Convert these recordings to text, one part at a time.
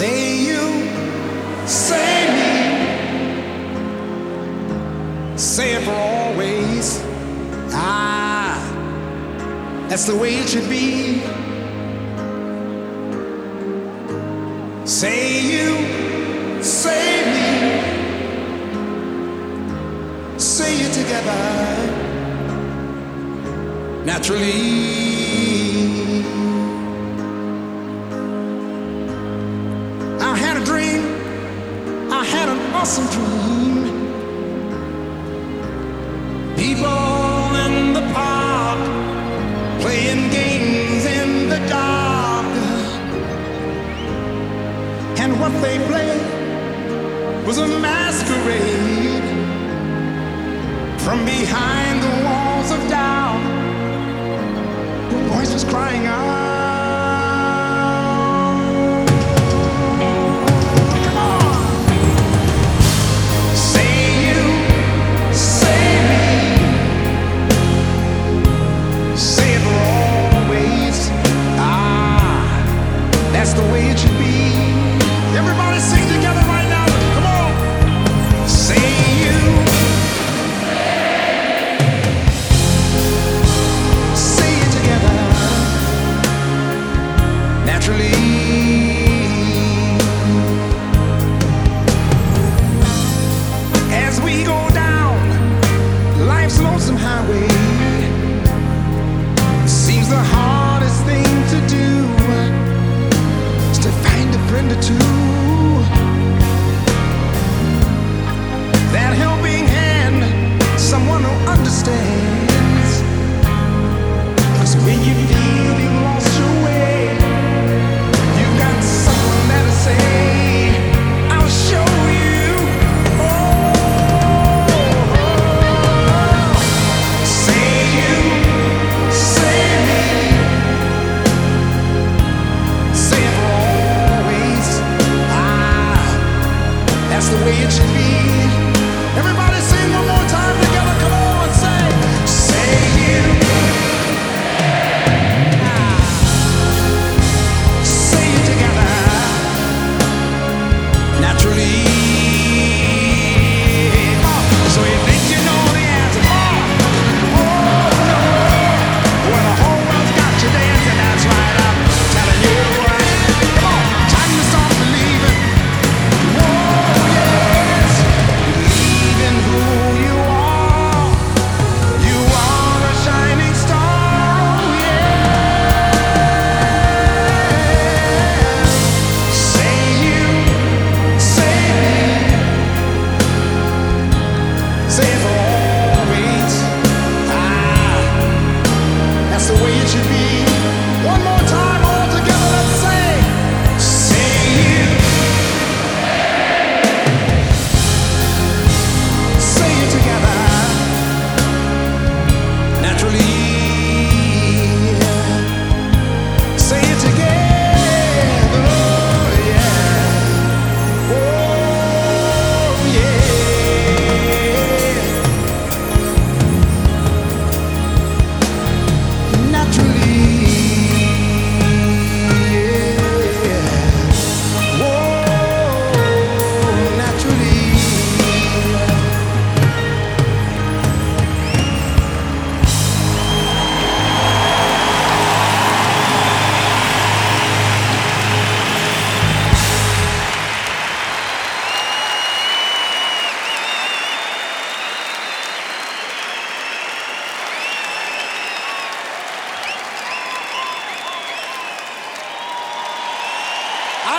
Say you, say me, say it for always. Ah, that's the way it should be. Say you, say me, say it together naturally. awesome dream. People in the park playing games in the dark, and what they played was a masquerade. From behind the walls of doubt, the voice was crying out.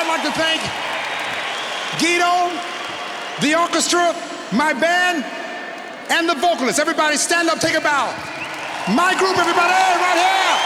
I'd like to thank Guido, the orchestra, my band, and the vocalists. Everybody stand up, take a bow. My group, everybody, right here.